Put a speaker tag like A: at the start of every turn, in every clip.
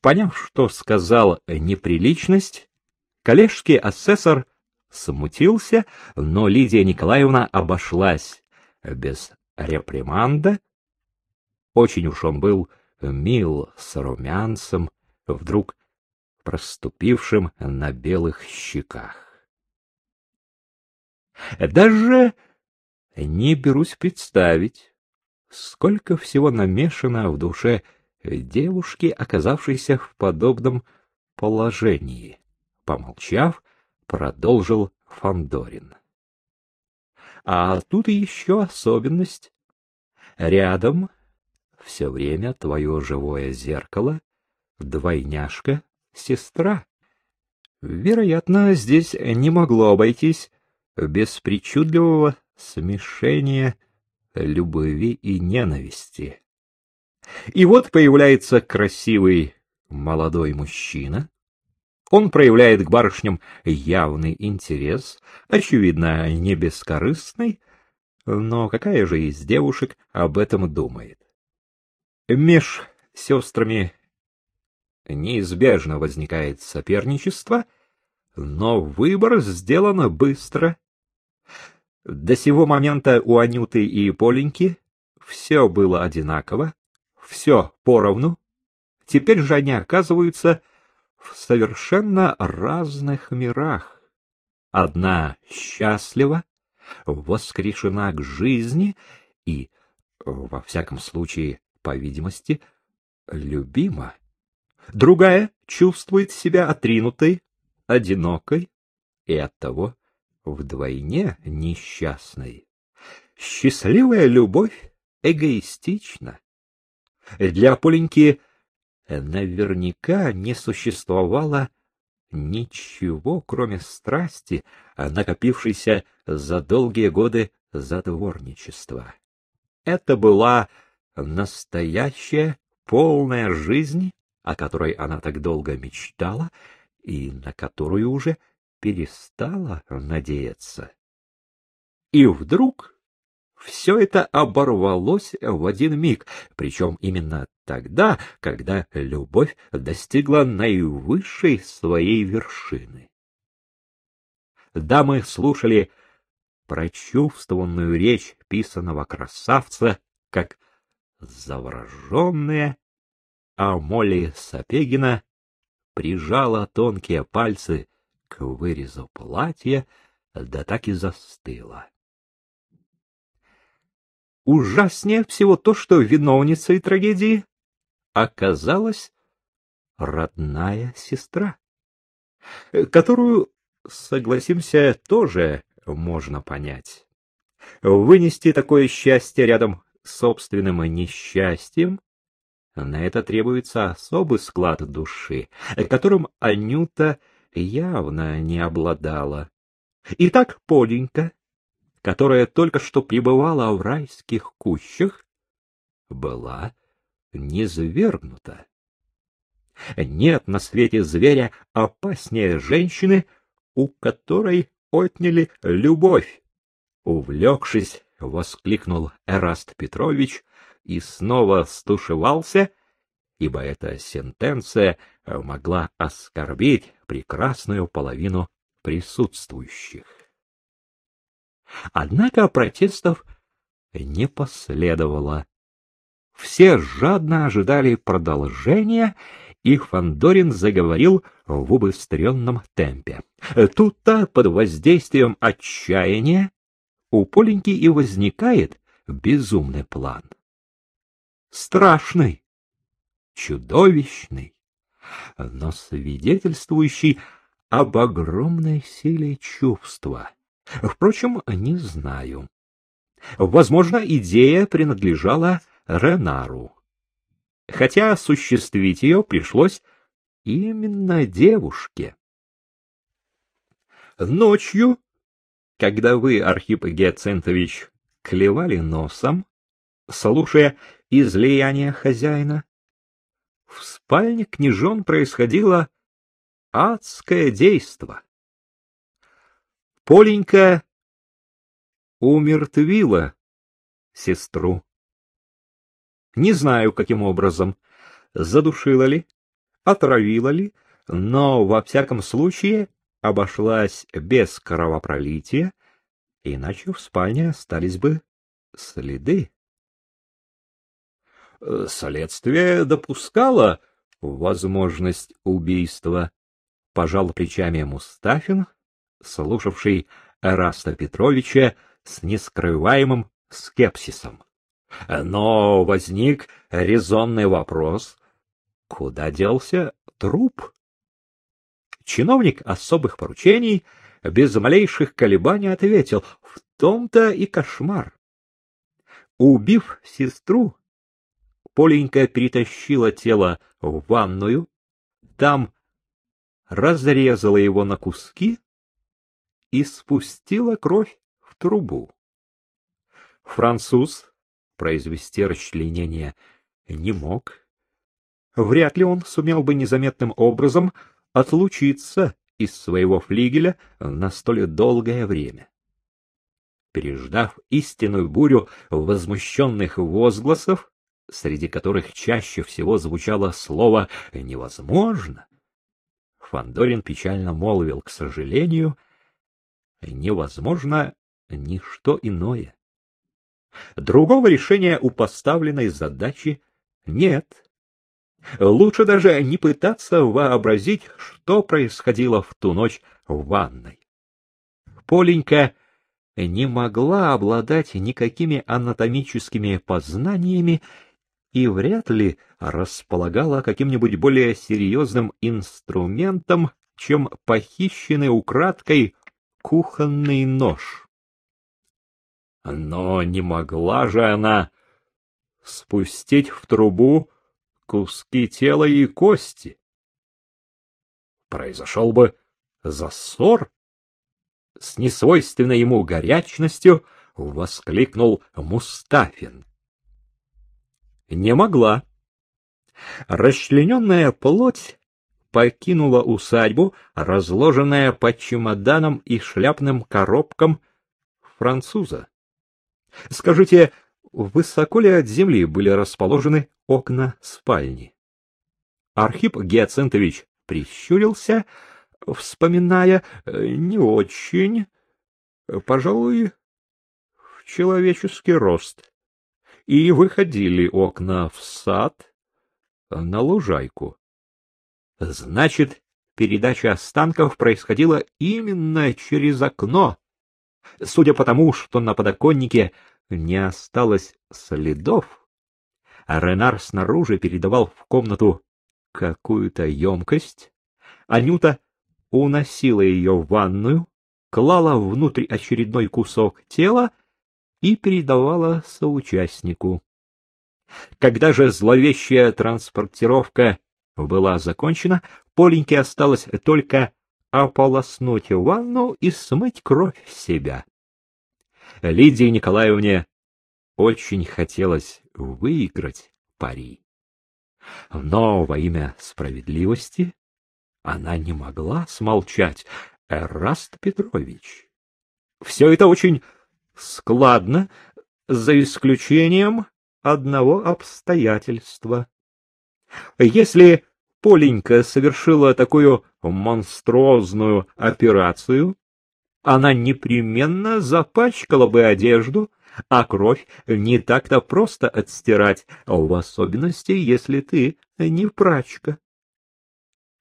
A: Поняв, что сказал неприличность, коллежский асессор смутился, но Лидия Николаевна обошлась без реприманда. Очень уж он был мил с румянцем, вдруг проступившим на белых щеках. Даже не берусь представить, сколько всего намешано в душе девушки, оказавшейся в подобном положении. Помолчав, продолжил Фандорин. А тут еще особенность. Рядом все время твое живое зеркало, двойняшка, сестра. Вероятно, здесь не могло обойтись без причудливого смешения любви и ненависти. И вот появляется красивый молодой мужчина. Он проявляет к барышням явный интерес, очевидно, не бескорыстный, но какая же из девушек об этом думает? Меж сестрами неизбежно возникает соперничество, но выбор сделан быстро. До сего момента у Анюты и Поленьки все было одинаково, все поровну. Теперь же они оказываются в совершенно разных мирах. Одна счастлива, воскрешена к жизни и, во всяком случае, по видимости, любима. Другая чувствует себя отринутой, одинокой и оттого вдвойне несчастной. Счастливая любовь эгоистична. Для Поленьки наверняка не существовало ничего, кроме страсти, накопившейся за долгие годы затворничества. Это была настоящая, полная жизнь, о которой она так долго мечтала и на которую уже перестала надеяться. И вдруг все это оборвалось в один миг, причем именно тогда, когда любовь достигла наивысшей своей вершины. Дамы слушали прочувствованную речь писаного красавца, как завороженные, а Молли Сапегина прижала тонкие пальцы к вырезу платья, да так и застыла. Ужаснее всего то, что виновницей трагедии оказалась родная сестра, которую, согласимся, тоже можно понять. Вынести такое счастье рядом с собственным несчастьем на это требуется особый склад души, которым Анюта явно не обладала. Итак, Поленька которая только что пребывала в райских кущах, была низвергнута. Нет на свете зверя опаснее женщины, у которой отняли любовь. Увлекшись, воскликнул Эраст Петрович и снова стушевался, ибо эта сентенция могла оскорбить прекрасную половину присутствующих. Однако протестов не последовало. Все жадно ожидали продолжения, и Фандорин заговорил в убыстренном темпе. Тут-то под воздействием отчаяния у Поленьки и возникает безумный план. Страшный, чудовищный, но свидетельствующий об огромной силе чувства Впрочем, не знаю. Возможно, идея принадлежала Ренару. Хотя осуществить ее пришлось именно девушке. Ночью, когда вы, Архип Геоцентович, клевали носом, слушая излияние хозяина, в спальне княжон происходило адское действо. Поленька умертвила сестру. Не знаю, каким образом, задушила ли, отравила ли, но во всяком случае обошлась без кровопролития, иначе в спальне остались бы следы. Следствие допускало возможность убийства, пожал плечами Мустафин, слушавший Эраста Петровича с нескрываемым скепсисом. Но возник резонный вопрос, куда делся труп? Чиновник особых поручений без малейших колебаний ответил, в том-то и кошмар. Убив сестру, Поленька перетащила тело в ванную, там разрезала его на куски и спустила кровь в трубу. Француз произвести расчленение не мог. Вряд ли он сумел бы незаметным образом отлучиться из своего флигеля на столь долгое время. Переждав истинную бурю возмущенных возгласов, среди которых чаще всего звучало слово «невозможно», Фандорин печально молвил, к сожалению, невозможно ничто иное. Другого решения у поставленной задачи нет. Лучше даже не пытаться вообразить, что происходило в ту ночь в ванной. Поленька не могла обладать никакими анатомическими познаниями и вряд ли располагала каким-нибудь более серьезным инструментом, чем похищенный украдкой кухонный нож. Но не могла же она спустить в трубу куски тела и кости. Произошел бы засор. С несвойственной ему горячностью воскликнул Мустафин. Не могла. Расчлененная плоть покинула усадьбу, разложенная по чемоданам и шляпным коробкам француза. Скажите, высоко ли от земли были расположены окна спальни? Архип Геоцентович прищурился, вспоминая, э, не очень, пожалуй, в человеческий рост. И выходили окна в сад, на лужайку. Значит, передача останков происходила именно через окно. Судя по тому, что на подоконнике не осталось следов, Ренар снаружи передавал в комнату какую-то емкость, Анюта уносила ее в ванную, клала внутрь очередной кусок тела и передавала соучастнику. Когда же зловещая транспортировка была закончена, Поленьке осталось только ополоснуть ванну и смыть кровь с себя. Лидии Николаевне очень хотелось выиграть пари. Но во имя справедливости она не могла смолчать. Эраст Петрович. Все это очень складно, за исключением одного обстоятельства. Если Поленька совершила такую монструозную операцию, она непременно запачкала бы одежду, а кровь не так-то просто отстирать, в особенности, если ты не прачка.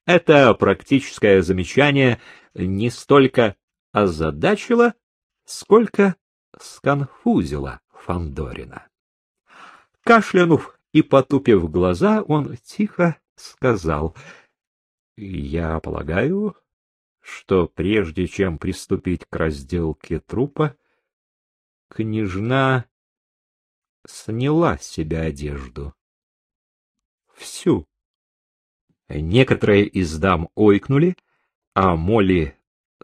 A: Это практическое замечание не столько озадачило, сколько сконфузило Фандорина. Кашлянув и потупив глаза, он тихо сказал, — Я полагаю, что прежде чем приступить к разделке трупа, княжна сняла с себя одежду. Всю. Некоторые из дам ойкнули, а Молли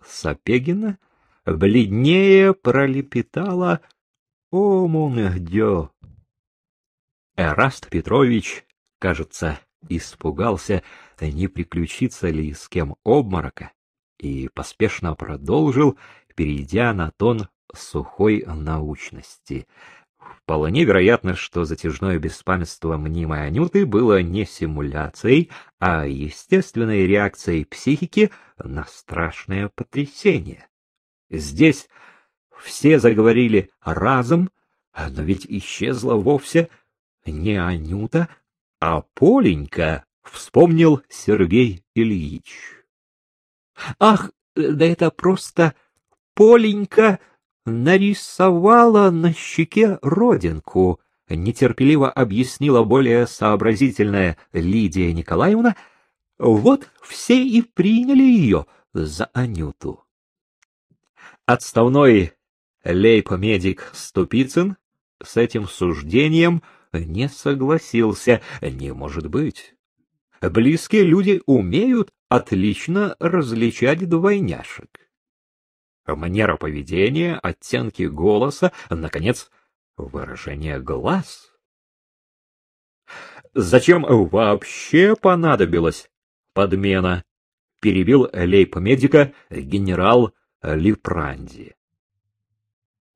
A: Сапегина бледнее пролепетала «О, мон Эраст Петрович, кажется, испугался, не приключится ли с кем обморока, и поспешно продолжил, перейдя на тон сухой научности. Вполне вероятно, что затяжное беспамятство мнимой Анюты было не симуляцией, а естественной реакцией психики на страшное потрясение. Здесь все заговорили разом, но ведь исчезла вовсе не Анюта, а Поленька, вспомнил Сергей Ильич. Ах, да это просто Поленька нарисовала на щеке родинку, нетерпеливо объяснила более сообразительная Лидия Николаевна. Вот все и приняли ее за Анюту. Отставной лейб-медик Ступицын с этим суждением не согласился. Не может быть. Близкие люди умеют отлично различать двойняшек. Манера поведения, оттенки голоса, наконец, выражение глаз. Зачем вообще понадобилась подмена? Перебил лейб-медика генерал Липранди.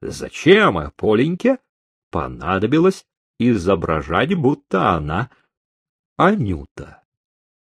A: Зачем Поленьке понадобилось изображать, будто она Анюта?